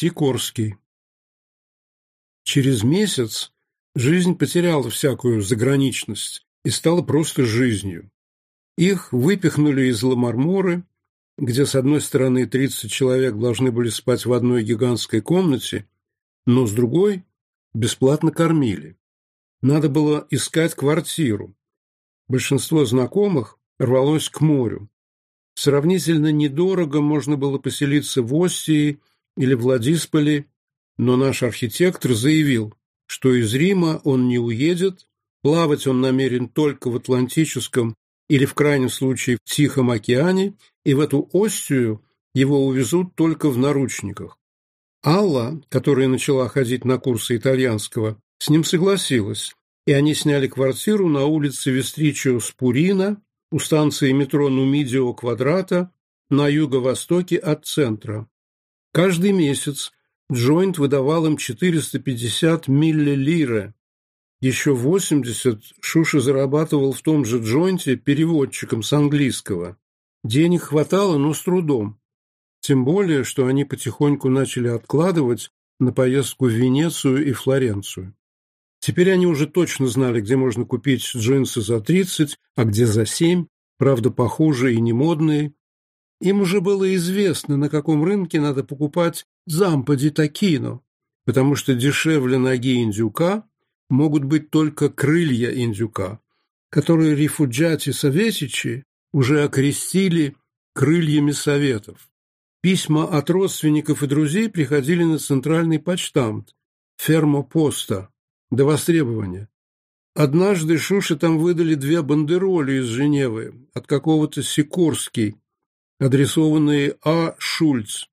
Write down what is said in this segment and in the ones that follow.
Сикорский. Через месяц жизнь потеряла всякую заграничность и стала просто жизнью. Их выпихнули из Ламарморы, где, с одной стороны, 30 человек должны были спать в одной гигантской комнате, но с другой бесплатно кормили. Надо было искать квартиру. Большинство знакомых рвалось к морю. Сравнительно недорого можно было поселиться в Оссии или Владисполе, но наш архитектор заявил, что из Рима он не уедет, плавать он намерен только в Атлантическом или, в крайнем случае, в Тихом океане, и в эту Остию его увезут только в наручниках. Алла, которая начала ходить на курсы итальянского, с ним согласилась, и они сняли квартиру на улице Вестричио-Спурина у станции метро Нумидио-Квадрата на юго-востоке от центра. Каждый месяц Джойнт выдавал им 450 миллилиры. Еще 80 Шуша зарабатывал в том же Джойнте переводчиком с английского. Денег хватало, но с трудом. Тем более, что они потихоньку начали откладывать на поездку в Венецию и Флоренцию. Теперь они уже точно знали, где можно купить джинсы за 30, а где за 7, правда, похожие и немодные, им уже было известно, на каком рынке надо покупать зампади такино, потому что дешевле ноги индюка могут быть только крылья индюка, которые рифуджати советичи уже окрестили крыльями советов. Письма от родственников и друзей приходили на центральный почтамт, фермопоста, до востребования. Однажды Шуши там выдали две бандероли из Женевы от какого-то Сикорский, адресованные А. Шульц.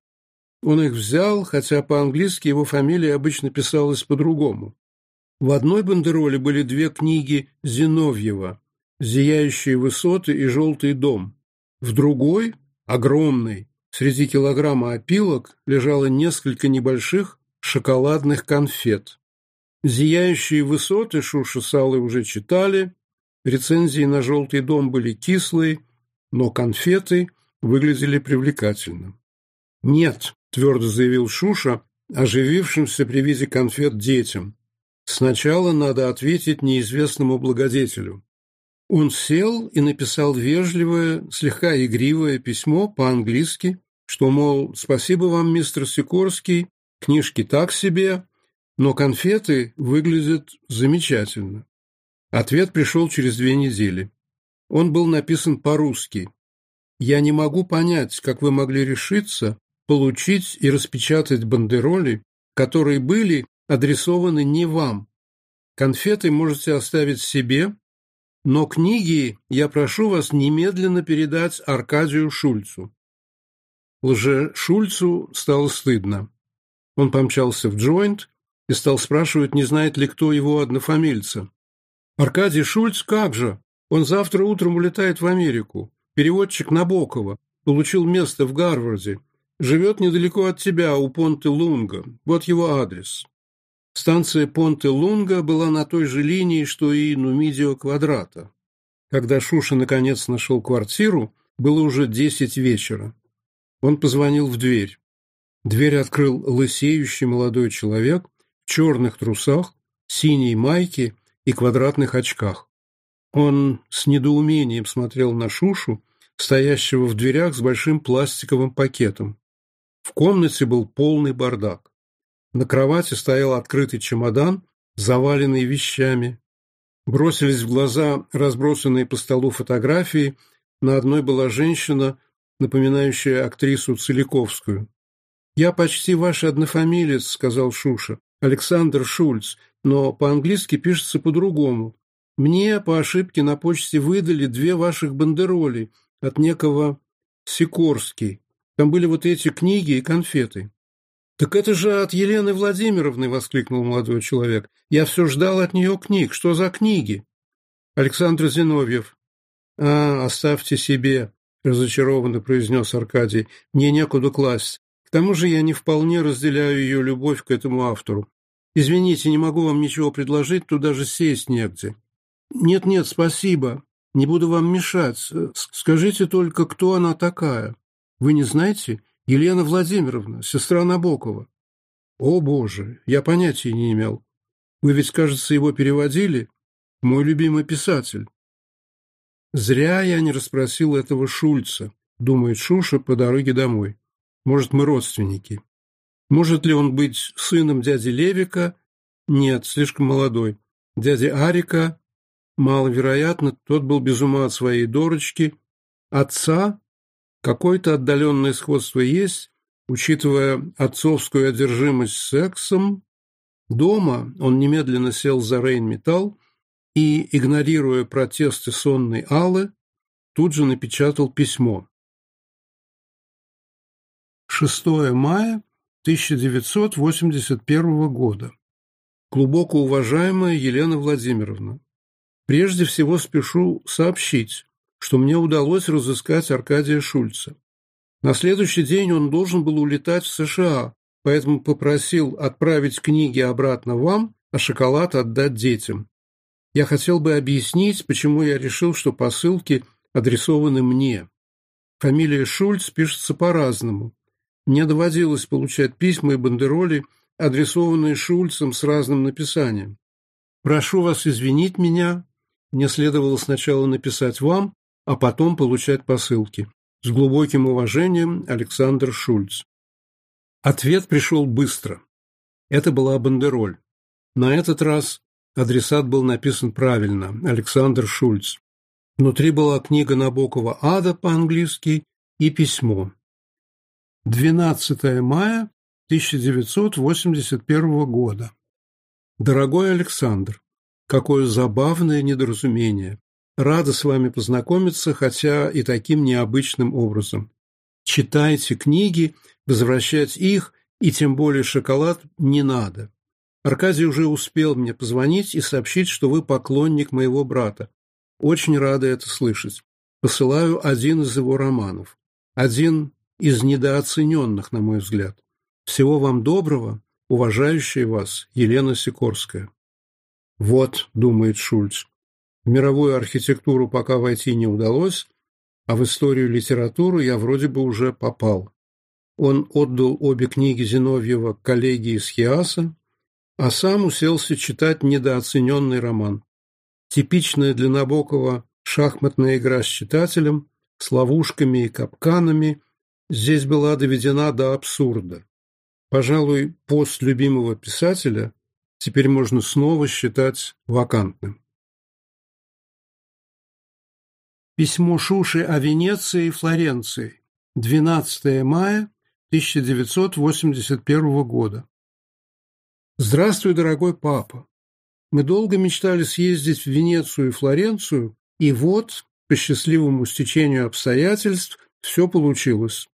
Он их взял, хотя по-английски его фамилия обычно писалась по-другому. В одной бандероле были две книги Зиновьева «Зияющие высоты» и «Желтый дом». В другой, огромной, среди килограмма опилок, лежало несколько небольших шоколадных конфет. «Зияющие высоты» Шуша Салы уже читали, рецензии на «Желтый дом» были кислые, но конфеты выглядели привлекательно. «Нет», – твердо заявил Шуша, оживившимся при виде конфет детям. «Сначала надо ответить неизвестному благодетелю». Он сел и написал вежливое, слегка игривое письмо по-английски, что, мол, спасибо вам, мистер Сикорский, книжки так себе, но конфеты выглядят замечательно. Ответ пришел через две недели. Он был написан по-русски, я не могу понять, как вы могли решиться получить и распечатать бандероли, которые были адресованы не вам. Конфеты можете оставить себе, но книги я прошу вас немедленно передать Аркадию Шульцу. Лже Шульцу стало стыдно. Он помчался в джойнт и стал спрашивать, не знает ли кто его однофамильца. «Аркадий Шульц, как же? Он завтра утром улетает в Америку. Переводчик Набокова получил место в Гарварде. Живет недалеко от тебя, у Понте Лунга. Вот его адрес. Станция Понте Лунга была на той же линии, что и Нумидио Квадрата. Когда Шуша наконец нашел квартиру, было уже десять вечера. Он позвонил в дверь. Дверь открыл лысеющий молодой человек в черных трусах, синей майке и квадратных очках. Он с недоумением смотрел на Шушу, стоящего в дверях с большим пластиковым пакетом. В комнате был полный бардак. На кровати стоял открытый чемодан, заваленный вещами. Бросились в глаза разбросанные по столу фотографии. На одной была женщина, напоминающая актрису Целиковскую. «Я почти ваш однофамилец», — сказал Шуша. «Александр Шульц, но по-английски пишется по-другому. Мне по ошибке на почте выдали две ваших бандероли — от некого Сикорский. Там были вот эти книги и конфеты. «Так это же от Елены Владимировны!» — воскликнул молодой человек. «Я все ждал от нее книг. Что за книги?» «Александр Зиновьев». «А, оставьте себе», — разочарованно произнес Аркадий. «Мне некуда класть. К тому же я не вполне разделяю ее любовь к этому автору. Извините, не могу вам ничего предложить, тут даже сесть негде». «Нет-нет, спасибо», не буду вам мешать. Скажите только, кто она такая? Вы не знаете? Елена Владимировна, сестра Набокова. О, Боже, я понятия не имел. Вы ведь, кажется, его переводили? Мой любимый писатель. Зря я не расспросил этого Шульца, думает Шуша по дороге домой. Может, мы родственники. Может ли он быть сыном дяди Левика? Нет, слишком молодой. Дяди Арика? Маловероятно, тот был без ума от своей Дорочки, отца, какое-то отдаленное сходство есть, учитывая отцовскую одержимость сексом. Дома он немедленно сел за Рейн-Металл и, игнорируя протесты сонной Аллы, тут же напечатал письмо. 6 мая 1981 года. Глубоко уважаемая Елена Владимировна, Прежде всего спешу сообщить, что мне удалось разыскать Аркадия Шульца. На следующий день он должен был улетать в США, поэтому попросил отправить книги обратно вам, а шоколад отдать детям. Я хотел бы объяснить, почему я решил, что посылки адресованы мне. Фамилия Шульц пишется по-разному. Мне доводилось получать письма и бандероли, адресованные Шульцем с разным написанием. Прошу вас извинить меня, мне следовало сначала написать вам, а потом получать посылки. С глубоким уважением, Александр Шульц. Ответ пришел быстро. Это была бандероль. На этот раз адресат был написан правильно – Александр Шульц. Внутри была книга Набокова «Ада» по-английски и письмо. 12 мая 1981 года. Дорогой Александр, Какое забавное недоразумение. Рада с вами познакомиться, хотя и таким необычным образом. Читайте книги, возвращать их, и тем более шоколад, не надо. Аркадий уже успел мне позвонить и сообщить, что вы поклонник моего брата. Очень рада это слышать. Посылаю один из его романов. Один из недооцененных, на мой взгляд. Всего вам доброго, уважающая вас Елена Сикорская. Вот, думает Шульц, в мировую архитектуру пока войти не удалось, а в историю литературы я вроде бы уже попал. Он отдал обе книги Зиновьева коллеге из Хиаса, а сам уселся читать недооцененный роман. Типичная для Набокова шахматная игра с читателем, с ловушками и капканами здесь была доведена до абсурда. Пожалуй, пост любимого писателя теперь можно снова считать вакантным. Письмо Шуши о Венеции и Флоренции. 12 мая 1981 года. Здравствуй, дорогой папа. Мы долго мечтали съездить в Венецию и Флоренцию, и вот, по счастливому стечению обстоятельств, все получилось.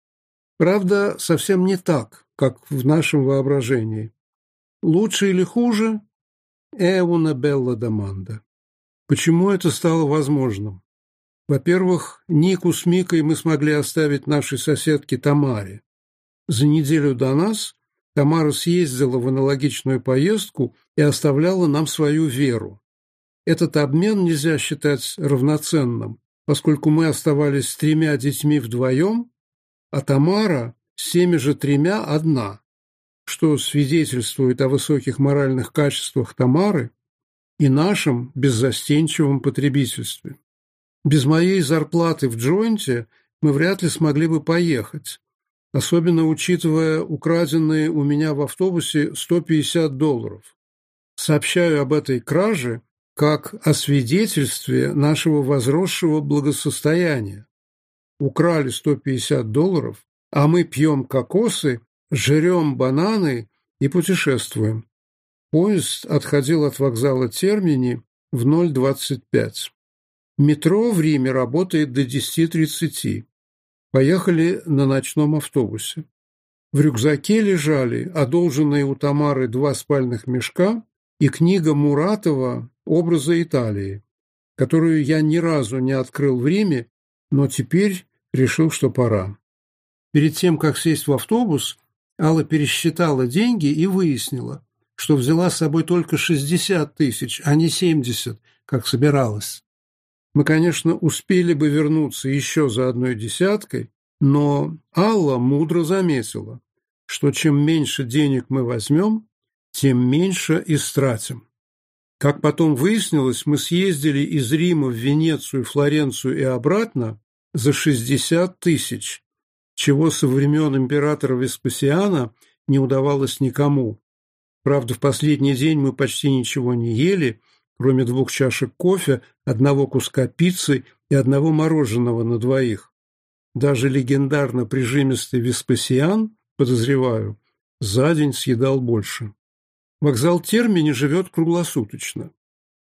Правда, совсем не так, как в нашем воображении. Лучше или хуже? Эуна Белла Даманда. Почему это стало возможным? Во-первых, Нику с Микой мы смогли оставить нашей соседке Тамаре. За неделю до нас Тамара съездила в аналогичную поездку и оставляла нам свою веру. Этот обмен нельзя считать равноценным, поскольку мы оставались с тремя детьми вдвоем, а Тамара с теми же тремя одна что свидетельствует о высоких моральных качествах Тамары и нашем беззастенчивом потребительстве. Без моей зарплаты в джойнте мы вряд ли смогли бы поехать, особенно учитывая украденные у меня в автобусе 150 долларов. Сообщаю об этой краже как о свидетельстве нашего возросшего благосостояния. Украли 150 долларов, а мы пьем кокосы жрем бананы и путешествуем. Поезд отходил от вокзала Термини в 0.25. Метро в Риме работает до 10.30. Поехали на ночном автобусе. В рюкзаке лежали одолженные у Тамары два спальных мешка и книга Муратова «Образы Италии», которую я ни разу не открыл в Риме, но теперь решил, что пора. Перед тем, как сесть в автобус, Алла пересчитала деньги и выяснила, что взяла с собой только 60 тысяч, а не 70, как собиралась. Мы, конечно, успели бы вернуться еще за одной десяткой, но Алла мудро заметила, что чем меньше денег мы возьмем, тем меньше истратим. Как потом выяснилось, мы съездили из Рима в Венецию, Флоренцию и обратно за 60 тысяч, чего со времен императора Веспасиана не удавалось никому. Правда, в последний день мы почти ничего не ели, кроме двух чашек кофе, одного куска пиццы и одного мороженого на двоих. Даже легендарно прижимистый Веспасиан, подозреваю, за день съедал больше. Вокзал Термини живет круглосуточно.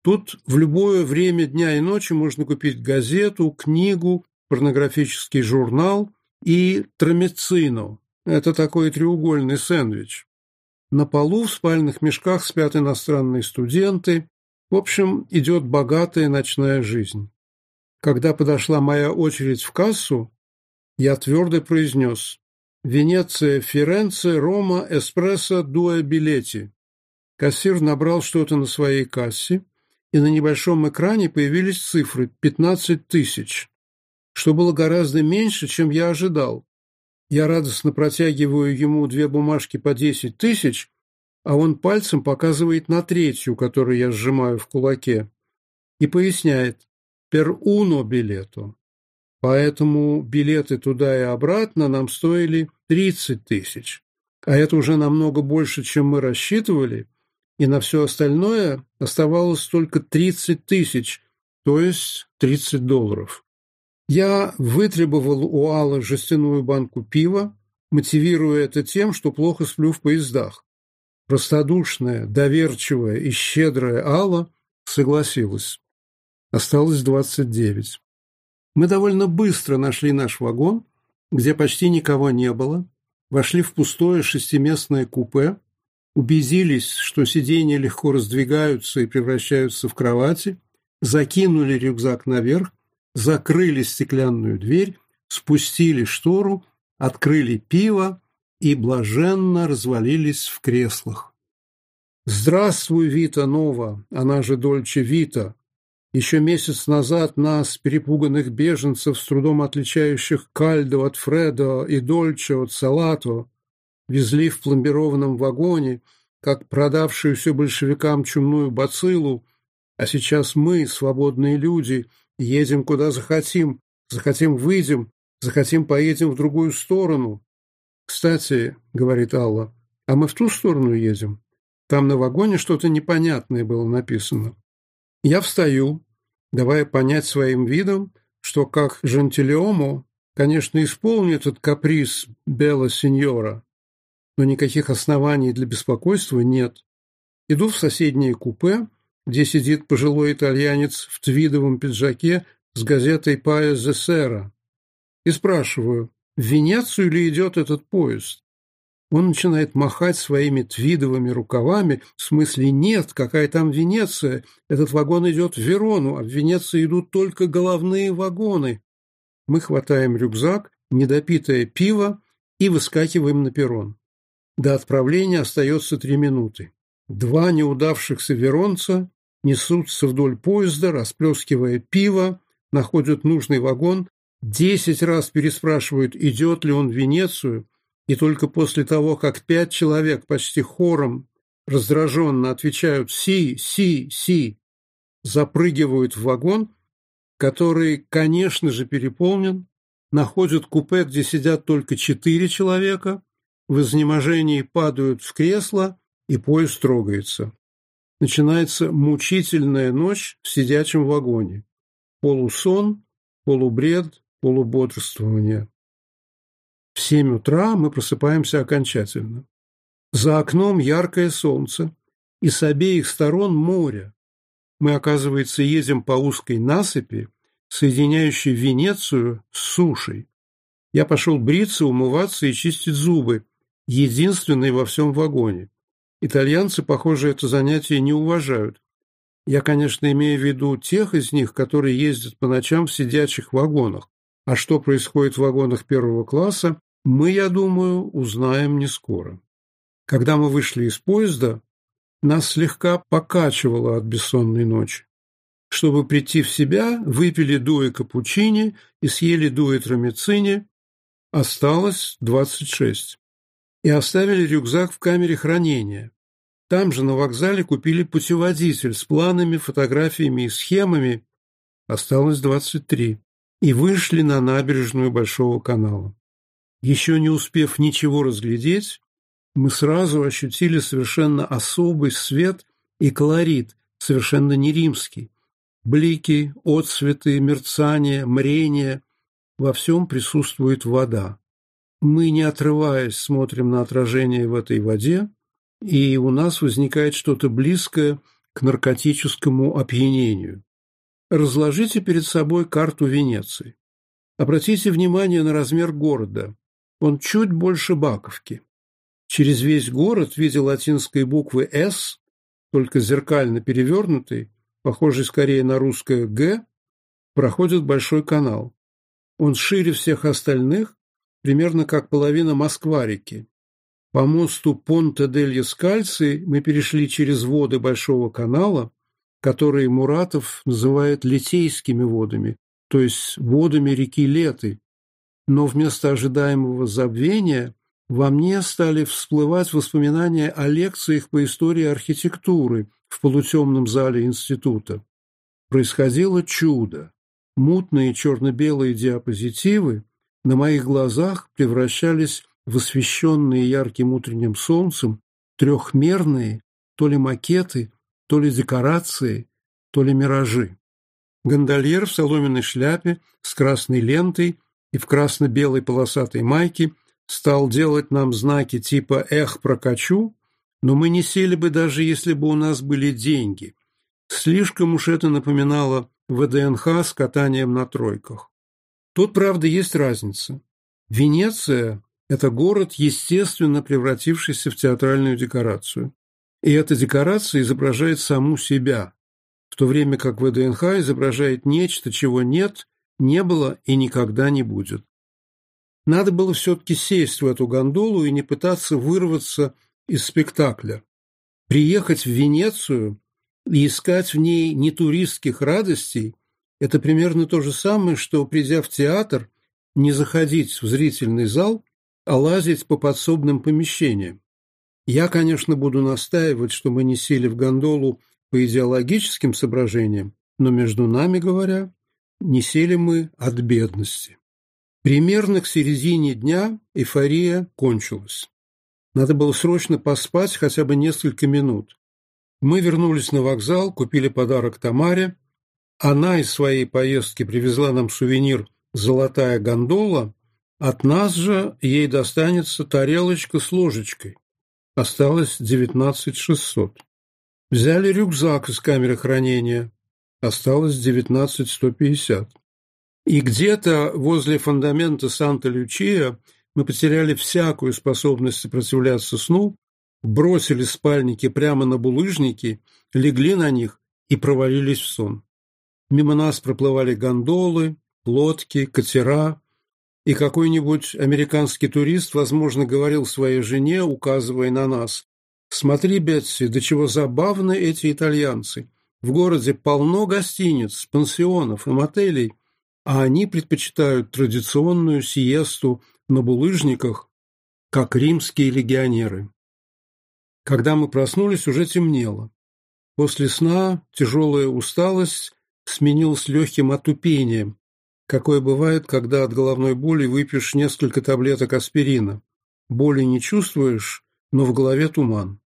Тут в любое время дня и ночи можно купить газету, книгу, порнографический журнал и трамецину Это такой треугольный сэндвич. На полу в спальных мешках спят иностранные студенты. В общем, идет богатая ночная жизнь. Когда подошла моя очередь в кассу, я твердо произнес «Венеция, Ференция, Рома, Эспрессо, Дуэ, Билети». Кассир набрал что-то на своей кассе, и на небольшом экране появились цифры «15 тысяч» что было гораздо меньше, чем я ожидал. Я радостно протягиваю ему две бумажки по десять тысяч, а он пальцем показывает на третью, которую я сжимаю в кулаке, и поясняет перуно билету». Поэтому билеты туда и обратно нам стоили 30 тысяч. А это уже намного больше, чем мы рассчитывали, и на все остальное оставалось только 30 тысяч, то есть 30 долларов. Я вытребовал у Аллы жестяную банку пива, мотивируя это тем, что плохо сплю в поездах. Простодушная, доверчивая и щедрая Алла согласилась. Осталось двадцать девять. Мы довольно быстро нашли наш вагон, где почти никого не было, вошли в пустое шестиместное купе, убедились, что сиденья легко раздвигаются и превращаются в кровати, закинули рюкзак наверх, закрыли стеклянную дверь, спустили штору, открыли пиво и блаженно развалились в креслах. «Здравствуй, Вита Нова, она же Дольче Вита!» Еще месяц назад нас, перепуганных беженцев, с трудом отличающих Кальдо от Фредо и Дольче от Салато, везли в пломбированном вагоне, как продавшуюся большевикам чумную бациллу, а сейчас мы, свободные люди, Едем куда захотим, захотим выйдем, захотим поедем в другую сторону. Кстати, говорит Алла, а мы в ту сторону едем. Там на вагоне что-то непонятное было написано. Я встаю, давая понять своим видом, что как Жантилеому, конечно, исполню этот каприз Белла Сеньора, но никаких оснований для беспокойства нет. Иду в соседнее купе, где сидит пожилой итальянец в твидовом пиджаке с газетой «Пая Зесера». И спрашиваю, в Венецию ли идет этот поезд? Он начинает махать своими твидовыми рукавами, в смысле «нет, какая там Венеция, этот вагон идет в Верону, а в Венеции идут только головные вагоны». Мы хватаем рюкзак, недопитое пиво и выскакиваем на перрон. До отправления остается три минуты. Два неудавшихся веронца несутся вдоль поезда, расплескивая пиво, находят нужный вагон, десять раз переспрашивают, идет ли он в Венецию, и только после того, как пять человек почти хором раздраженно отвечают «Си! Си! Си!», запрыгивают в вагон, который, конечно же, переполнен, находят купе, где сидят только четыре человека, в изнеможении падают в кресло, и поезд трогается начинается мучительная ночь в сидячем вагоне. Полусон, полубред, полубодрствование. В семь утра мы просыпаемся окончательно. За окном яркое солнце, и с обеих сторон море. Мы, оказывается, едем по узкой насыпи, соединяющей Венецию с сушей. Я пошел бриться, умываться и чистить зубы, единственный во всем вагоне. Итальянцы, похоже, это занятие не уважают. Я, конечно, имею в виду тех из них, которые ездят по ночам в сидячих вагонах. А что происходит в вагонах первого класса, мы, я думаю, узнаем не скоро. Когда мы вышли из поезда, нас слегка покачивало от бессонной ночи. Чтобы прийти в себя, выпили дуэ капучини и съели дуэ тромицини. Осталось двадцать шесть и оставили рюкзак в камере хранения. Там же на вокзале купили путеводитель с планами, фотографиями и схемами, осталось 23, и вышли на набережную Большого канала. Еще не успев ничего разглядеть, мы сразу ощутили совершенно особый свет и колорит, совершенно не римский. Блики, отсветы, мерцание, мрение – во всем присутствует вода мы, не отрываясь, смотрим на отражение в этой воде, и у нас возникает что-то близкое к наркотическому опьянению. Разложите перед собой карту Венеции. Обратите внимание на размер города. Он чуть больше Баковки. Через весь город в виде латинской буквы «С», только зеркально перевернутой, похожей скорее на русское «Г», проходит большой канал. Он шире всех остальных примерно как половина Москва-реки. По мосту Понте-дель-Яскальци мы перешли через воды Большого канала, которые Муратов называет Литейскими водами, то есть водами реки Леты. Но вместо ожидаемого забвения во мне стали всплывать воспоминания о лекциях по истории архитектуры в полутемном зале института. Происходило чудо. Мутные черно-белые диапозитивы на моих глазах превращались в освещенные ярким утренним солнцем трехмерные то ли макеты, то ли декорации, то ли миражи. Гондольер в соломенной шляпе с красной лентой и в красно-белой полосатой майке стал делать нам знаки типа «Эх, прокачу», но мы не сели бы даже если бы у нас были деньги. Слишком уж это напоминало ВДНХ с катанием на тройках. Тут, правда, есть разница. Венеция – это город, естественно превратившийся в театральную декорацию. И эта декорация изображает саму себя, в то время как ВДНХ изображает нечто, чего нет, не было и никогда не будет. Надо было все-таки сесть в эту гондолу и не пытаться вырваться из спектакля. Приехать в Венецию и искать в ней не туристских радостей – это примерно то же самое, что, придя в театр, не заходить в зрительный зал, а лазить по подсобным помещениям. Я, конечно, буду настаивать, что мы не сели в гондолу по идеологическим соображениям, но, между нами говоря, не сели мы от бедности. Примерно к середине дня эйфория кончилась. Надо было срочно поспать хотя бы несколько минут. Мы вернулись на вокзал, купили подарок Тамаре – она из своей поездки привезла нам сувенир «Золотая гондола», от нас же ей достанется тарелочка с ложечкой. Осталось девятнадцать шестьсот. Взяли рюкзак из камеры хранения. Осталось девятнадцать сто пятьдесят. И где-то возле фундамента Санта-Лючия мы потеряли всякую способность сопротивляться сну, бросили спальники прямо на булыжники, легли на них и провалились в сон. Мимо нас проплывали гондолы, лодки, катера, и какой-нибудь американский турист, возможно, говорил своей жене, указывая на нас, «Смотри, Бетси, до чего забавны эти итальянцы. В городе полно гостиниц, пансионов и мотелей, а они предпочитают традиционную сиесту на булыжниках, как римские легионеры». Когда мы проснулись, уже темнело. После сна тяжелая усталость сменил с легким отупением, какое бывает, когда от головной боли выпьешь несколько таблеток аспирина. Боли не чувствуешь, но в голове туман.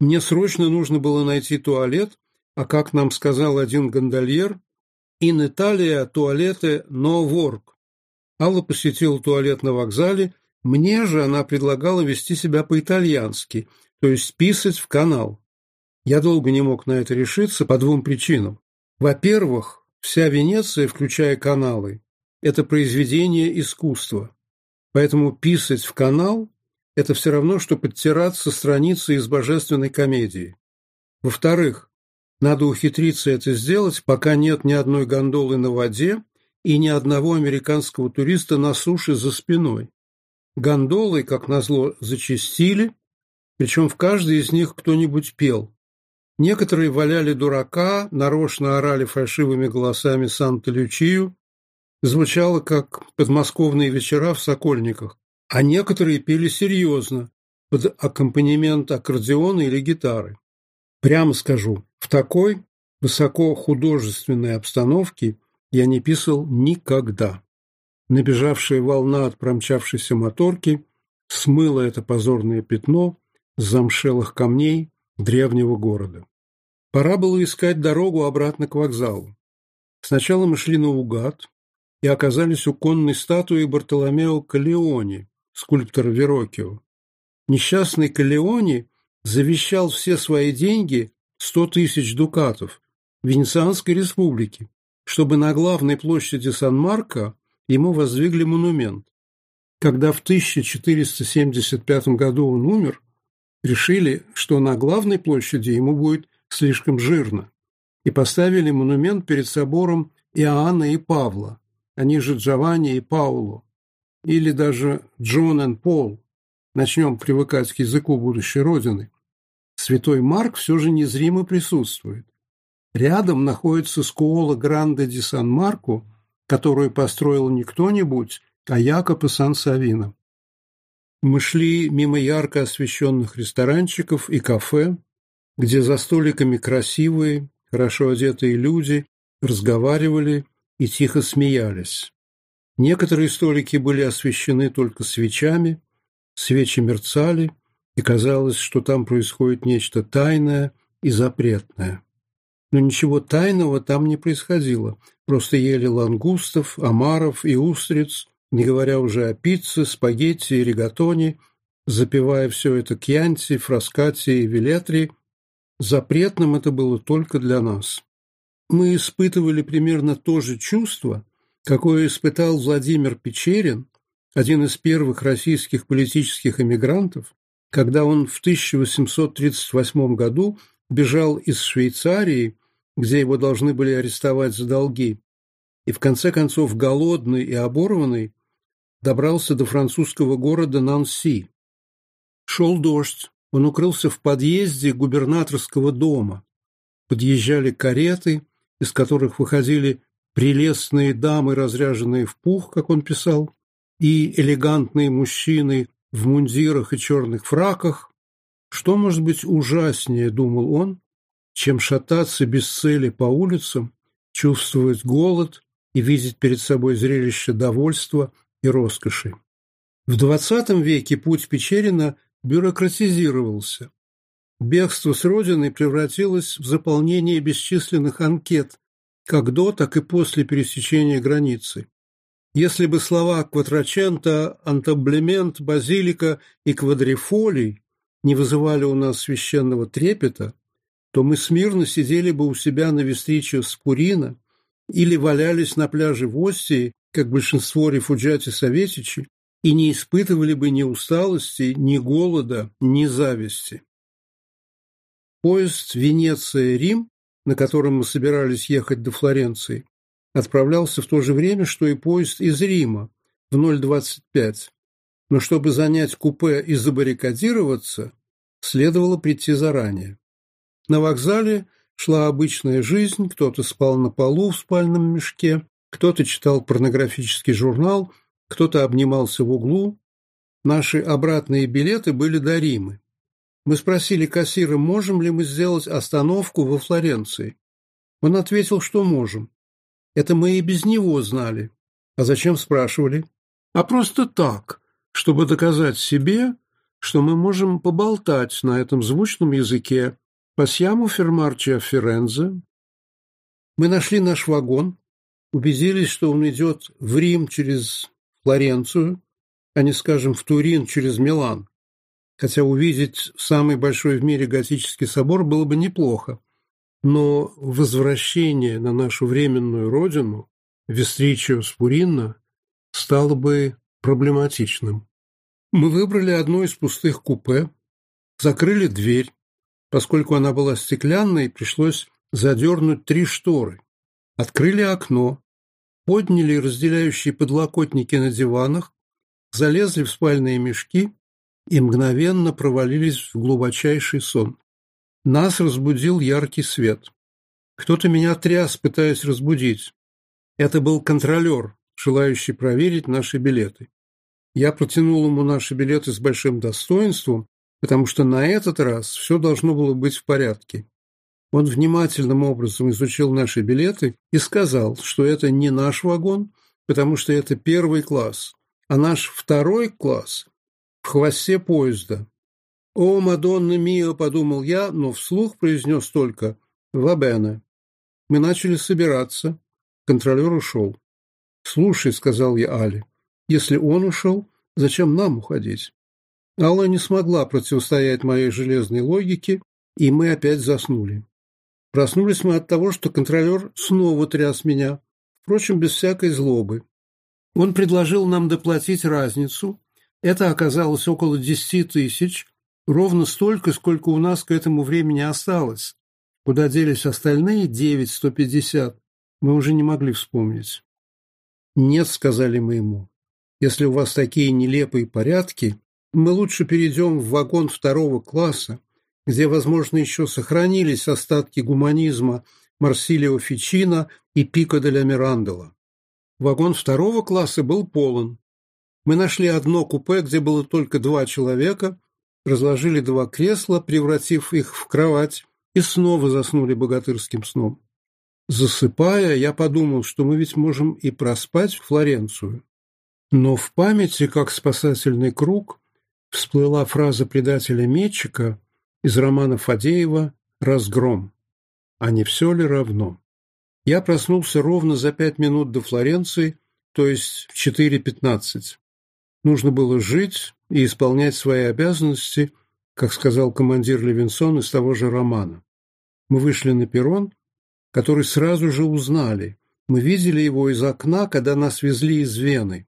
Мне срочно нужно было найти туалет, а как нам сказал один гондольер, «In Italia туалеты но Ворк. Алла посетила туалет на вокзале, мне же она предлагала вести себя по-итальянски, то есть писать в канал. Я долго не мог на это решиться по двум причинам. Во-первых, вся Венеция, включая каналы, это произведение искусства. Поэтому писать в канал – это все равно, что подтираться страницы из божественной комедии. Во-вторых, надо ухитриться это сделать, пока нет ни одной гондолы на воде и ни одного американского туриста на суше за спиной. Гондолы, как назло, зачистили, причем в каждой из них кто-нибудь пел. Некоторые валяли дурака, нарочно орали фальшивыми голосами Санта-Лючию, звучало как подмосковные вечера в Сокольниках, а некоторые пели серьезно, под аккомпанемент аккордеона или гитары. Прямо скажу, в такой высокохудожественной обстановке я не писал никогда. Набежавшая волна от промчавшейся моторки смыла это позорное пятно с замшелых камней древнего города. Пора было искать дорогу обратно к вокзалу. Сначала мы шли наугад и оказались у конной статуи Бартоломео Калеони, скульптора Верокио. Несчастный Калеони завещал все свои деньги, сто тысяч дукатов, Венецианской республике, чтобы на главной площади Сан-Марко ему воздвигли монумент. Когда в 1475 году он умер, решили, что на главной площади ему будет слишком жирно, и поставили монумент перед собором Иоанна и Павла, а они же Джованни и Пауло, или даже Джон и Пол, начнем привыкать к языку будущей Родины, святой Марк все же незримо присутствует. Рядом находится скуола Гранде ди Сан-Марко, которую построил не кто-нибудь, а Якоб и Сан-Савино. Мы шли мимо ярко освещенных ресторанчиков и кафе, где за столиками красивые, хорошо одетые люди разговаривали и тихо смеялись. Некоторые столики были освещены только свечами, свечи мерцали, и казалось, что там происходит нечто тайное и запретное. Но ничего тайного там не происходило, просто ели лангустов, омаров и устриц, не говоря уже о пицце, спагетти и ригатоне, запивая все это кьянти, фраскати и велетри – Запретным это было только для нас. Мы испытывали примерно то же чувство, какое испытал Владимир Печерин, один из первых российских политических эмигрантов, когда он в 1838 году бежал из Швейцарии, где его должны были арестовать за долги, и в конце концов голодный и оборванный добрался до французского города Нанси. Шел дождь, он укрылся в подъезде губернаторского дома. Подъезжали кареты, из которых выходили прелестные дамы, разряженные в пух, как он писал, и элегантные мужчины в мундирах и черных фраках. Что может быть ужаснее, думал он, чем шататься без цели по улицам, чувствовать голод и видеть перед собой зрелище довольства и роскоши. В XX веке путь Печерина бюрократизировался. Бегство с родины превратилось в заполнение бесчисленных анкет как до, так и после пересечения границы. Если бы слова «квадрачента», «антаблемент», «базилика» и «квадрифолий» не вызывали у нас священного трепета, то мы смирно сидели бы у себя на вестричье Спурина или валялись на пляже в Остии, как большинство рефуджати советичи, и не испытывали бы ни усталости, ни голода, ни зависти. Поезд Венеция-Рим, на котором мы собирались ехать до Флоренции, отправлялся в то же время, что и поезд из Рима в 0.25. Но чтобы занять купе и забаррикадироваться, следовало прийти заранее. На вокзале шла обычная жизнь, кто-то спал на полу в спальном мешке, кто-то читал порнографический журнал, кто-то обнимался в углу. Наши обратные билеты были даримы. Мы спросили кассира, можем ли мы сделать остановку во Флоренции. Он ответил, что можем. Это мы и без него знали. А зачем спрашивали? А просто так, чтобы доказать себе, что мы можем поболтать на этом звучном языке. Пасьяму фермарча Ферензе. Мы нашли наш вагон, убедились, что он идет в Рим через Флоренцию, а не, скажем, в Турин через Милан. Хотя увидеть самый большой в мире готический собор было бы неплохо. Но возвращение на нашу временную родину, Вестричио Спуринно, стало бы проблематичным. Мы выбрали одно из пустых купе, закрыли дверь. Поскольку она была стеклянной, пришлось задернуть три шторы. Открыли окно, подняли разделяющие подлокотники на диванах, залезли в спальные мешки и мгновенно провалились в глубочайший сон. Нас разбудил яркий свет. Кто-то меня тряс, пытаясь разбудить. Это был контролер, желающий проверить наши билеты. Я протянул ему наши билеты с большим достоинством, потому что на этот раз все должно было быть в порядке. Он внимательным образом изучил наши билеты и сказал, что это не наш вагон, потому что это первый класс, а наш второй класс в хвосте поезда. «О, Мадонна Мия!» – подумал я, но вслух произнес только «Вабена». Мы начали собираться. Контролер ушел. «Слушай», – сказал я Али, – «если он ушел, зачем нам уходить?» Алла не смогла противостоять моей железной логике, и мы опять заснули. Проснулись мы от того, что контролер снова тряс меня, впрочем, без всякой злобы. Он предложил нам доплатить разницу. Это оказалось около десяти тысяч, ровно столько, сколько у нас к этому времени осталось. Куда делись остальные девять сто пятьдесят, мы уже не могли вспомнить. «Нет», — сказали мы ему, — «если у вас такие нелепые порядки, мы лучше перейдем в вагон второго класса, где, возможно, еще сохранились остатки гуманизма Марсилио Фичино и Пико де. Вагон второго класса был полон. Мы нашли одно купе, где было только два человека, разложили два кресла, превратив их в кровать, и снова заснули богатырским сном. Засыпая, я подумал, что мы ведь можем и проспать в Флоренцию. Но в памяти, как спасательный круг, всплыла фраза предателя Метчика из романа Фадеева «Разгром». А не все ли равно? Я проснулся ровно за пять минут до Флоренции, то есть в 4.15. Нужно было жить и исполнять свои обязанности, как сказал командир Левинсон из того же романа. Мы вышли на перрон, который сразу же узнали. Мы видели его из окна, когда нас везли из Вены.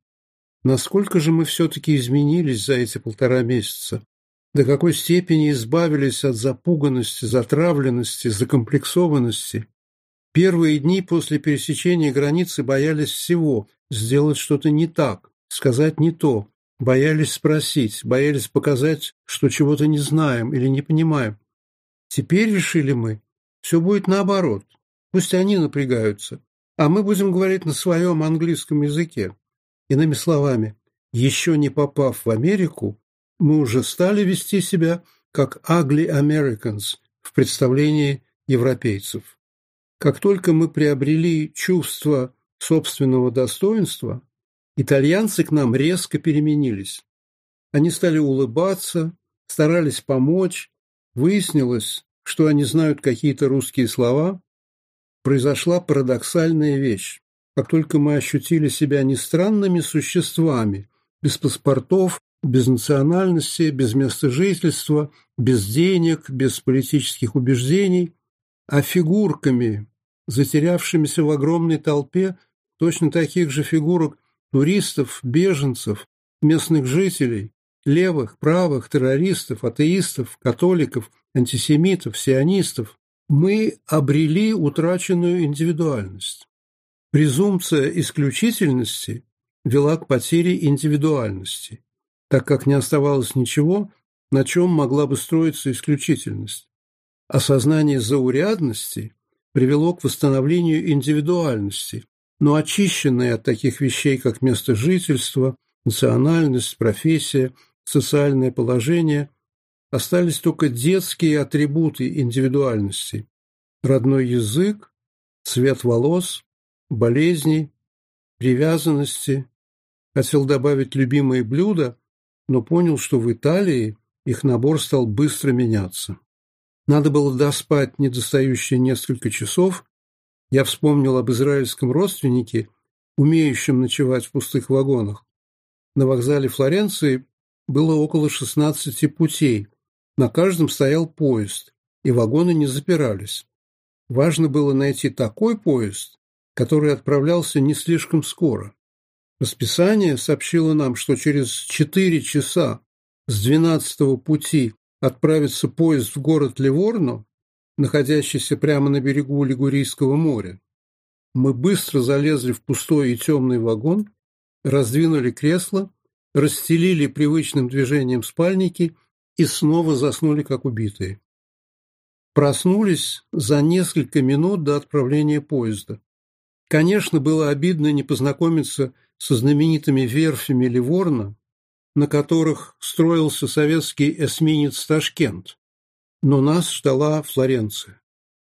Насколько же мы все-таки изменились за эти полтора месяца? до какой степени избавились от запуганности, затравленности, закомплексованности. Первые дни после пересечения границы боялись всего – сделать что-то не так, сказать не то, боялись спросить, боялись показать, что чего-то не знаем или не понимаем. Теперь решили мы, все будет наоборот. Пусть они напрягаются, а мы будем говорить на своем английском языке. Иными словами, еще не попав в Америку, мы уже стали вести себя как «ugly Americans» в представлении европейцев. Как только мы приобрели чувство собственного достоинства, итальянцы к нам резко переменились. Они стали улыбаться, старались помочь. Выяснилось, что они знают какие-то русские слова. Произошла парадоксальная вещь. Как только мы ощутили себя не странными существами, без паспортов, без национальности, без места жительства, без денег, без политических убеждений, а фигурками, затерявшимися в огромной толпе точно таких же фигурок туристов, беженцев, местных жителей, левых, правых, террористов, атеистов, католиков, антисемитов, сионистов, мы обрели утраченную индивидуальность. Презумпция исключительности вела к потере индивидуальности, так как не оставалось ничего, на чем могла бы строиться исключительность. Осознание заурядности привело к восстановлению индивидуальности, но очищенные от таких вещей, как место жительства, национальность, профессия, социальное положение, остались только детские атрибуты индивидуальности – родной язык, цвет волос, болезни, привязанности. Хотел добавить любимые блюда – но понял, что в Италии их набор стал быстро меняться. Надо было доспать недостающие несколько часов. Я вспомнил об израильском родственнике, умеющем ночевать в пустых вагонах. На вокзале Флоренции было около 16 путей. На каждом стоял поезд, и вагоны не запирались. Важно было найти такой поезд, который отправлялся не слишком скоро. Расписание сообщило нам, что через четыре часа с 12-го пути отправится поезд в город Ливорно, находящийся прямо на берегу Лигурийского моря. Мы быстро залезли в пустой и темный вагон, раздвинули кресла, расстелили привычным движением спальники и снова заснули, как убитые. Проснулись за несколько минут до отправления поезда. Конечно, было обидно не познакомиться со знаменитыми верфями Ливорна, на которых строился советский эсминец «Ташкент», но нас ждала Флоренция.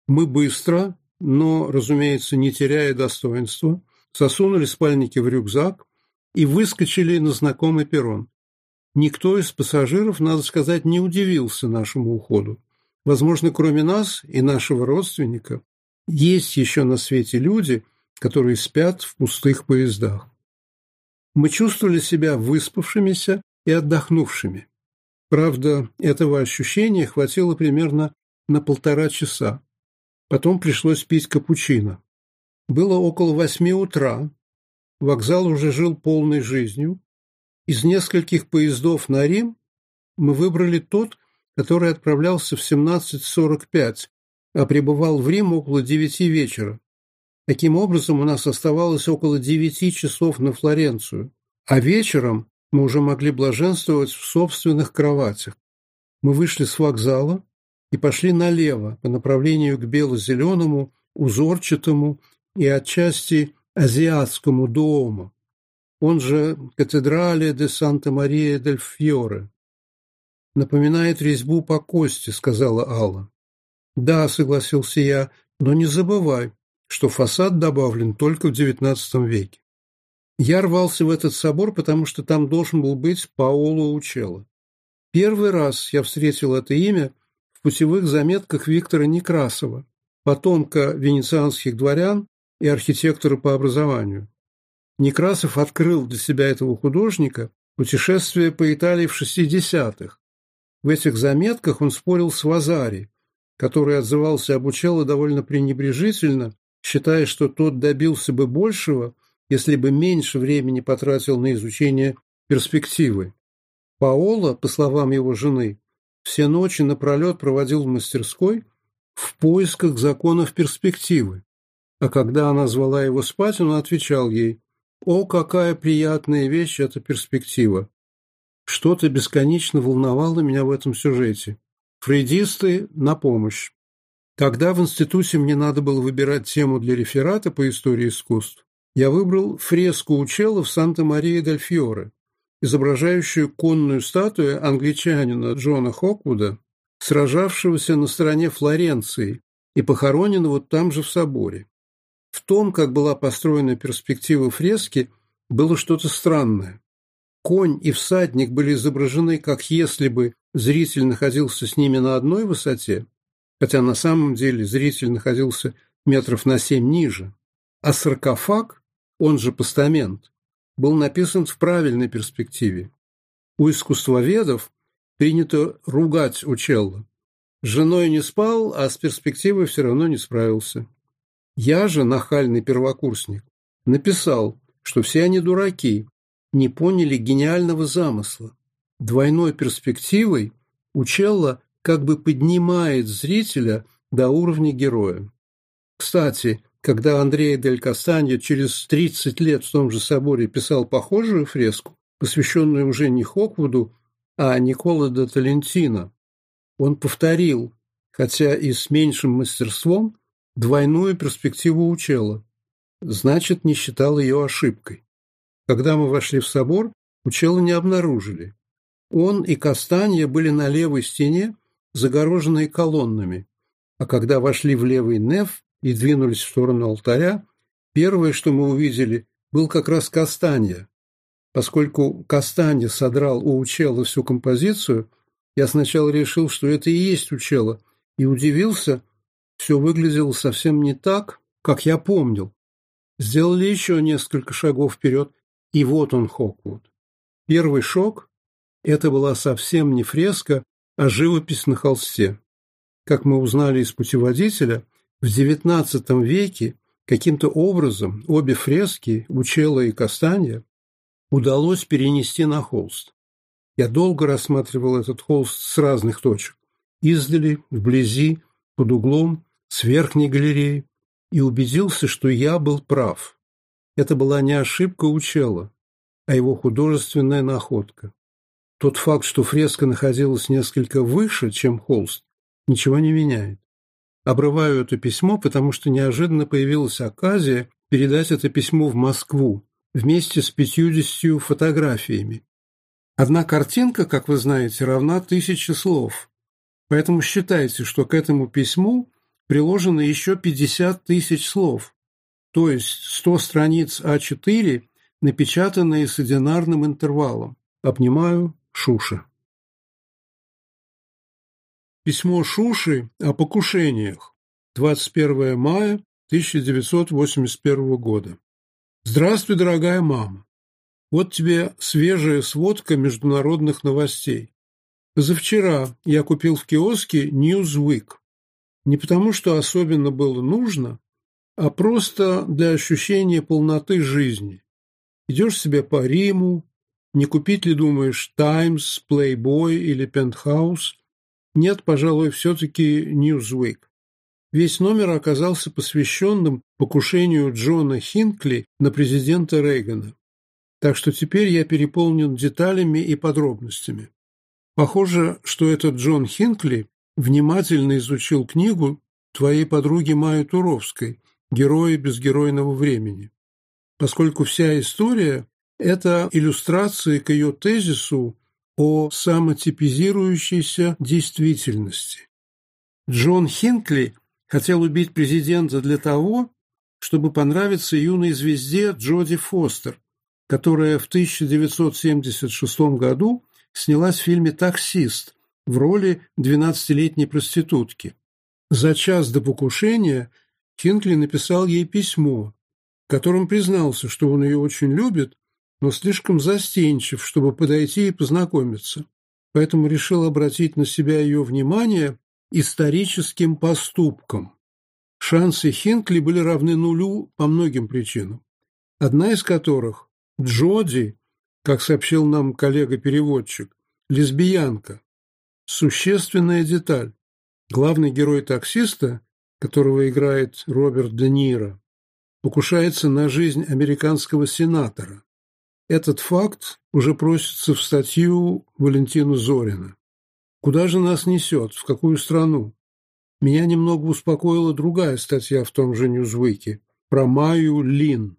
Мы быстро, но, разумеется, не теряя достоинства, засунули спальники в рюкзак и выскочили на знакомый перрон. Никто из пассажиров, надо сказать, не удивился нашему уходу. Возможно, кроме нас и нашего родственника, есть еще на свете люди, которые спят в пустых поездах мы чувствовали себя выспавшимися и отдохнувшими. Правда, этого ощущения хватило примерно на полтора часа. Потом пришлось пить капучино. Было около восьми утра, вокзал уже жил полной жизнью. Из нескольких поездов на Рим мы выбрали тот, который отправлялся в 17.45, а прибывал в Рим около девяти вечера. Таким образом, у нас оставалось около девяти часов на Флоренцию, а вечером мы уже могли блаженствовать в собственных кроватях. Мы вышли с вокзала и пошли налево по направлению к бело-зеленому, узорчатому и отчасти азиатскому дому, он же катедрале де Санта-Мария дель Фьоре. «Напоминает резьбу по кости», — сказала Алла. «Да», — согласился я, — «но не забывай, что фасад добавлен только в XIX веке. Я рвался в этот собор, потому что там должен был быть Паоло Учелло. Первый раз я встретил это имя в путевых заметках Виктора Некрасова, потомка венецианских дворян и архитектора по образованию. Некрасов открыл для себя этого художника путешествие по Италии в 60-х. В этих заметках он спорил с Вазари, который отзывался об Учелло довольно пренебрежительно считая, что тот добился бы большего, если бы меньше времени потратил на изучение перспективы. Паоло, по словам его жены, все ночи напролет проводил в мастерской в поисках законов перспективы. А когда она звала его спать, он отвечал ей, «О, какая приятная вещь эта перспектива!» Что-то бесконечно волновало меня в этом сюжете. Фрейдисты на помощь. Тогда в институте мне надо было выбирать тему для реферата по истории искусств. Я выбрал фреску Учелла в Санта-Марии-дель-Фьоре, изображающую конную статую англичанина Джона Хоквуда, сражавшегося на стороне Флоренции и похороненного там же в соборе. В том, как была построена перспектива фрески, было что-то странное. Конь и всадник были изображены, как если бы зритель находился с ними на одной высоте, хотя на самом деле зритель находился метров на семь ниже, а саркофаг, он же постамент, был написан в правильной перспективе. У искусствоведов принято ругать Учелло. Женой не спал, а с перспективой все равно не справился. Я же, нахальный первокурсник, написал, что все они дураки, не поняли гениального замысла. Двойной перспективой Учелло как бы поднимает зрителя до уровня героя. Кстати, когда Андрей Дель Кастаньо через 30 лет в том же соборе писал похожую фреску, посвященную уже не Хоквуду, а Никола де Талентино, он повторил, хотя и с меньшим мастерством, двойную перспективу Учела. Значит, не считал ее ошибкой. Когда мы вошли в собор, Учела не обнаружили. Он и Кастанья были на левой стене, загороженные колоннами, а когда вошли в левый неф и двинулись в сторону алтаря, первое, что мы увидели, был как раз Кастанья. Поскольку Кастанья содрал у Учела всю композицию, я сначала решил, что это и есть Учела, и удивился, все выглядело совсем не так, как я помнил. Сделали еще несколько шагов вперед, и вот он Хоквуд. Первый шок – это была совсем не фреска, а живопись на холсте. Как мы узнали из путеводителя, в XIX веке каким-то образом обе фрески Учела и Кастанья удалось перенести на холст. Я долго рассматривал этот холст с разных точек – издали, вблизи, под углом, с верхней галереи – и убедился, что я был прав. Это была не ошибка Учела, а его художественная находка. Тот факт, что фреска находилась несколько выше, чем холст, ничего не меняет. Обрываю это письмо, потому что неожиданно появилась оказия передать это письмо в Москву вместе с 50 фотографиями. Одна картинка, как вы знаете, равна тысяче слов. Поэтому считайте, что к этому письму приложено еще 50 тысяч слов, то есть 100 страниц А4, напечатанные с одинарным интервалом. Обнимаю, Шуши. Письмо Шуши о покушениях. 21 мая 1981 года. Здравствуй, дорогая мама. Вот тебе свежая сводка международных новостей. Позавчера я купил в киоске Newsweek. Не потому, что особенно было нужно, а просто для ощущения полноты жизни. Идешь себе по Риму, не купить ли, думаешь, «Таймс», «Плейбой» или «Пентхаус»? Нет, пожалуй, все-таки «Ньюзвик». Весь номер оказался посвященным покушению Джона Хинкли на президента Рейгана. Так что теперь я переполнен деталями и подробностями. Похоже, что этот Джон Хинкли внимательно изучил книгу твоей подруги Майи Туровской «Герои безгеройного времени», поскольку вся история это иллюстрации к ее тезису о самотипизирующейся действительности. Джон Хинкли хотел убить президента для того, чтобы понравиться юной звезде Джоди Фостер, которая в 1976 году снялась в фильме «Таксист» в роли 12-летней проститутки. За час до покушения Хинкли написал ей письмо, в котором признался, что он ее очень любит но слишком застенчив, чтобы подойти и познакомиться, поэтому решил обратить на себя ее внимание историческим поступком. Шансы Хинкли были равны нулю по многим причинам, одна из которых – Джоди, как сообщил нам коллега-переводчик, лесбиянка. Существенная деталь. Главный герой таксиста, которого играет Роберт Де Ниро, покушается на жизнь американского сенатора. Этот факт уже просится в статью Валентина Зорина. Куда же нас несет? В какую страну? Меня немного успокоила другая статья в том же Ньюзвыке про Майю Лин,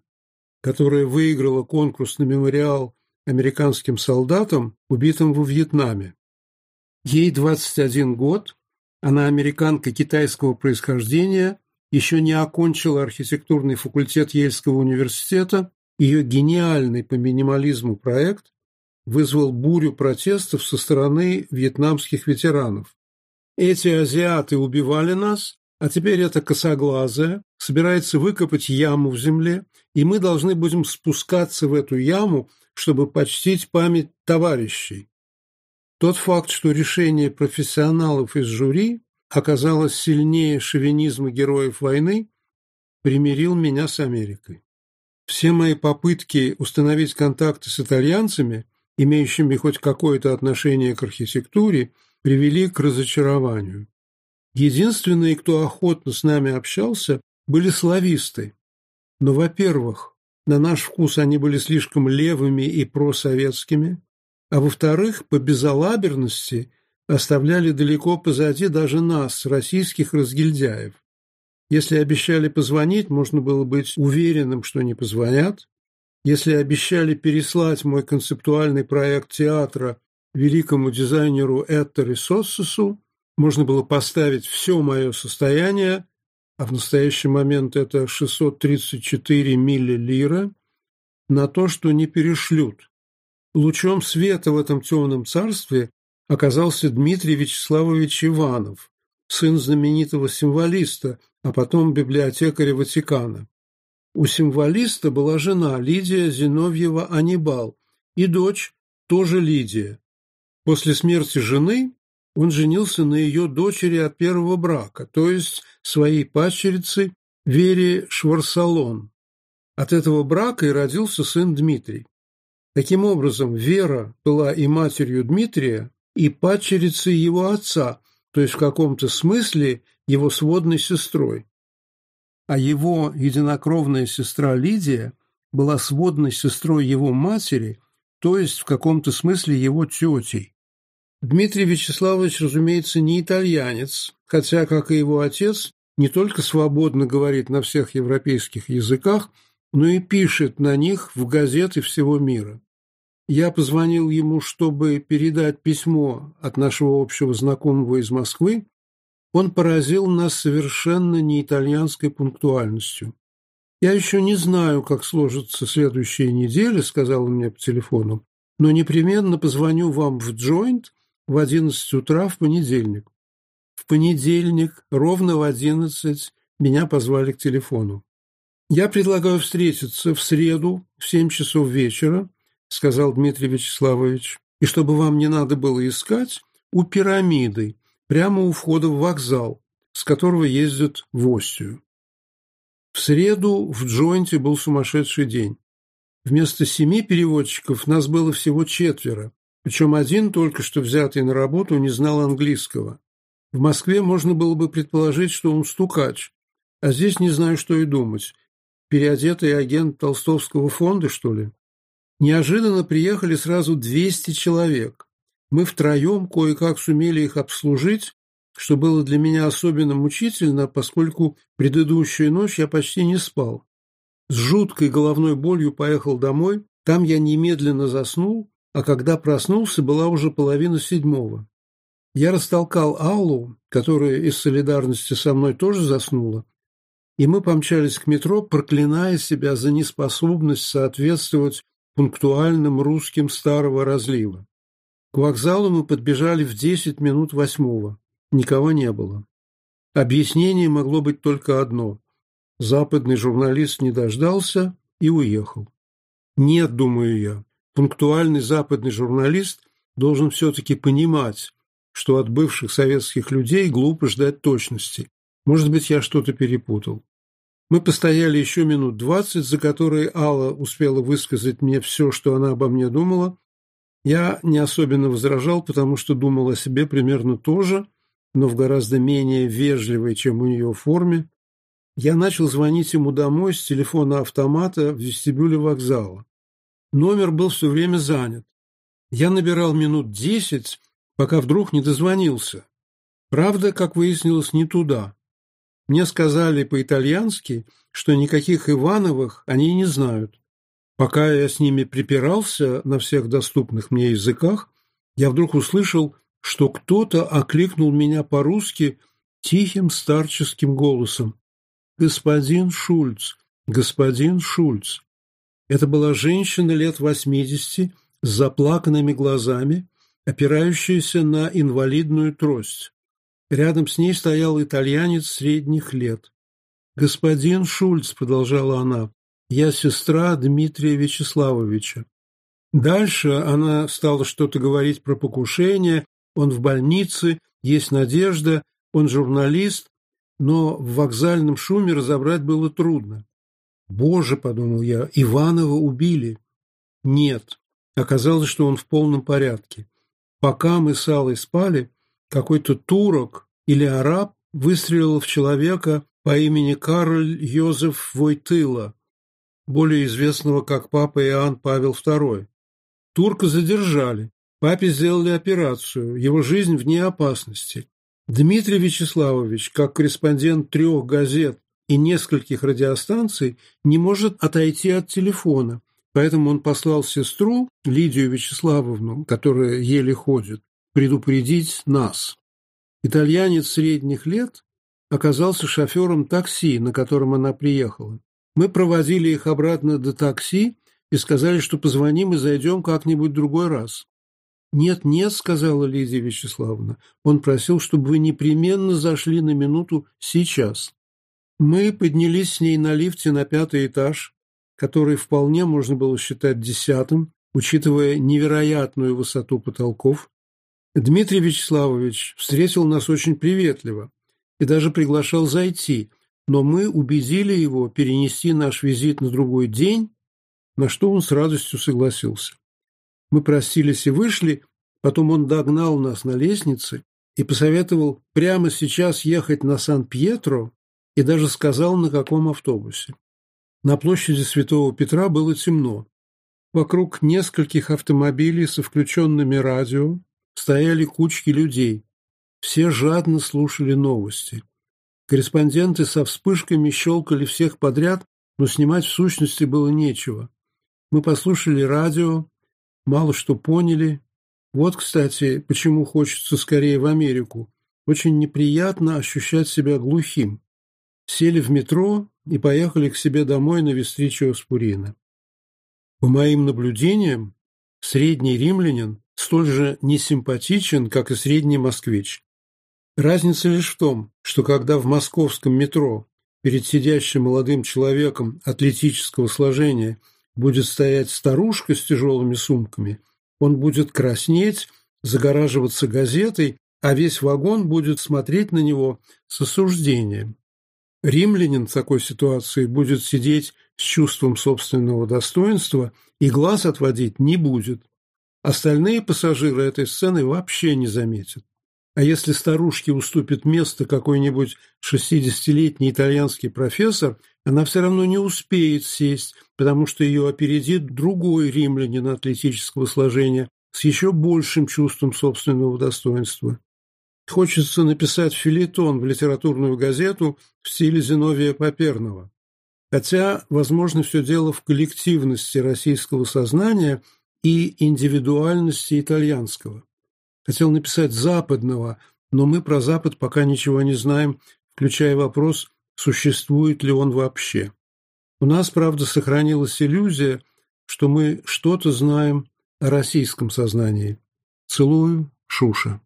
которая выиграла конкурс на мемориал американским солдатам, убитым во Вьетнаме. Ей 21 год, она американка китайского происхождения, еще не окончила архитектурный факультет Ельского университета, ее гениальный по минимализму проект вызвал бурю протестов со стороны вьетнамских ветеранов. Эти азиаты убивали нас, а теперь эта косоглазая собирается выкопать яму в земле, и мы должны будем спускаться в эту яму, чтобы почтить память товарищей. Тот факт, что решение профессионалов из жюри оказалось сильнее шовинизма героев войны, примирил меня с Америкой. Все мои попытки установить контакты с итальянцами, имеющими хоть какое-то отношение к архитектуре, привели к разочарованию. Единственные, кто охотно с нами общался, были слависты. Но, во-первых, на наш вкус они были слишком левыми и просоветскими, а во-вторых, по безалаберности оставляли далеко позади даже нас, российских разгильдяев. Если обещали позвонить, можно было быть уверенным, что не позвонят. Если обещали переслать мой концептуальный проект театра великому дизайнеру Эттере Соссесу, можно было поставить все мое состояние, а в настоящий момент это 634 миллилира, на то, что не перешлют. Лучом света в этом темном царстве оказался Дмитрий Вячеславович Иванов, сын знаменитого символиста, а потом библиотекаря Ватикана. У символиста была жена Лидия Зиновьева Анибал и дочь, тоже Лидия. После смерти жены он женился на ее дочери от первого брака, то есть своей падчерице Вере Шварсалон. От этого брака и родился сын Дмитрий. Таким образом, Вера была и матерью Дмитрия, и падчерицей его отца, то есть в каком-то смысле его сводной сестрой. А его единокровная сестра Лидия была сводной сестрой его матери, то есть в каком-то смысле его тетей. Дмитрий Вячеславович, разумеется, не итальянец, хотя, как и его отец, не только свободно говорит на всех европейских языках, но и пишет на них в газеты всего мира. Я позвонил ему, чтобы передать письмо от нашего общего знакомого из Москвы. Он поразил нас совершенно не итальянской пунктуальностью. «Я еще не знаю, как сложится следующая неделя», — сказал он мне по телефону, «но непременно позвоню вам в джойнт в 11 утра в понедельник». В понедельник ровно в 11 меня позвали к телефону. «Я предлагаю встретиться в среду в 7 часов вечера», сказал Дмитрий Вячеславович, и чтобы вам не надо было искать, у пирамиды, прямо у входа в вокзал, с которого ездят в Остию. В среду в Джойнте был сумасшедший день. Вместо семи переводчиков нас было всего четверо, причем один, только что взятый на работу, не знал английского. В Москве можно было бы предположить, что он стукач, а здесь не знаю, что и думать. Переодетый агент Толстовского фонда, что ли? Неожиданно приехали сразу 200 человек. Мы втроем кое-как сумели их обслужить, что было для меня особенно мучительно, поскольку предыдущую ночь я почти не спал. С жуткой головной болью поехал домой, там я немедленно заснул, а когда проснулся, была уже половина седьмого. Я растолкал Аллу, которая из солидарности со мной тоже заснула, и мы помчались к метро, проклиная себя за неспособность соответствовать пунктуальным русским старого разлива. К вокзалу мы подбежали в десять минут восьмого. Никого не было. Объяснение могло быть только одно. Западный журналист не дождался и уехал. Нет, думаю я, пунктуальный западный журналист должен все-таки понимать, что от бывших советских людей глупо ждать точности. Может быть, я что-то перепутал. Мы постояли еще минут двадцать, за которые Алла успела высказать мне все, что она обо мне думала. Я не особенно возражал, потому что думал о себе примерно то же, но в гораздо менее вежливой, чем у нее форме. Я начал звонить ему домой с телефона автомата в вестибюле вокзала. Номер был все время занят. Я набирал минут десять, пока вдруг не дозвонился. Правда, как выяснилось, не туда. Мне сказали по-итальянски, что никаких Ивановых они не знают. Пока я с ними припирался на всех доступных мне языках, я вдруг услышал, что кто-то окликнул меня по-русски тихим старческим голосом. «Господин Шульц! Господин Шульц!» Это была женщина лет восьмидесяти с заплаканными глазами, опирающаяся на инвалидную трость. Рядом с ней стоял итальянец средних лет. «Господин Шульц», — продолжала она, — «я сестра Дмитрия Вячеславовича». Дальше она стала что-то говорить про покушение, он в больнице, есть надежда, он журналист, но в вокзальном шуме разобрать было трудно. «Боже», — подумал я, — «Иванова убили». Нет, оказалось, что он в полном порядке. Пока мы с Аллой спали, какой-то турок или араб выстрелил в человека по имени Карль Йозеф Войтыла, более известного как папа Иоанн Павел II. Турка задержали, папе сделали операцию, его жизнь вне опасности. Дмитрий Вячеславович, как корреспондент трех газет и нескольких радиостанций, не может отойти от телефона, поэтому он послал сестру Лидию Вячеславовну, которая еле ходит, предупредить нас. Итальянец средних лет оказался шофером такси, на котором она приехала. Мы проводили их обратно до такси и сказали, что позвоним и зайдем как-нибудь другой раз. «Нет, нет», — сказала Лидия Вячеславовна. Он просил, чтобы вы непременно зашли на минуту сейчас. Мы поднялись с ней на лифте на пятый этаж, который вполне можно было считать десятым, учитывая невероятную высоту потолков, Дмитрий Вячеславович встретил нас очень приветливо и даже приглашал зайти, но мы убедили его перенести наш визит на другой день, на что он с радостью согласился. Мы простились и вышли, потом он догнал нас на лестнице и посоветовал прямо сейчас ехать на Сан-Пьетро и даже сказал, на каком автобусе. На площади Святого Петра было темно. Вокруг нескольких автомобилей со включенными радио Стояли кучки людей. Все жадно слушали новости. Корреспонденты со вспышками щелкали всех подряд, но снимать в сущности было нечего. Мы послушали радио, мало что поняли. Вот, кстати, почему хочется скорее в Америку. Очень неприятно ощущать себя глухим. Сели в метро и поехали к себе домой на Вестричево-Спурина. По моим наблюдениям, средний римлянин столь же несимпатичен, как и средний москвич. Разница лишь в том, что когда в московском метро перед сидящим молодым человеком атлетического сложения будет стоять старушка с тяжелыми сумками, он будет краснеть, загораживаться газетой, а весь вагон будет смотреть на него с осуждением. Римлянин в такой ситуации будет сидеть с чувством собственного достоинства и глаз отводить не будет. Остальные пассажиры этой сцены вообще не заметят. А если старушке уступит место какой-нибудь шестидесятилетний итальянский профессор, она все равно не успеет сесть, потому что ее опередит другой римлянин атлетического сложения с еще большим чувством собственного достоинства. Хочется написать филетон в литературную газету в стиле Зиновия Поперного. Хотя, возможно, все дело в коллективности российского сознания – и индивидуальности итальянского. Хотел написать западного, но мы про Запад пока ничего не знаем, включая вопрос, существует ли он вообще. У нас, правда, сохранилась иллюзия, что мы что-то знаем о российском сознании. Целую, Шуша.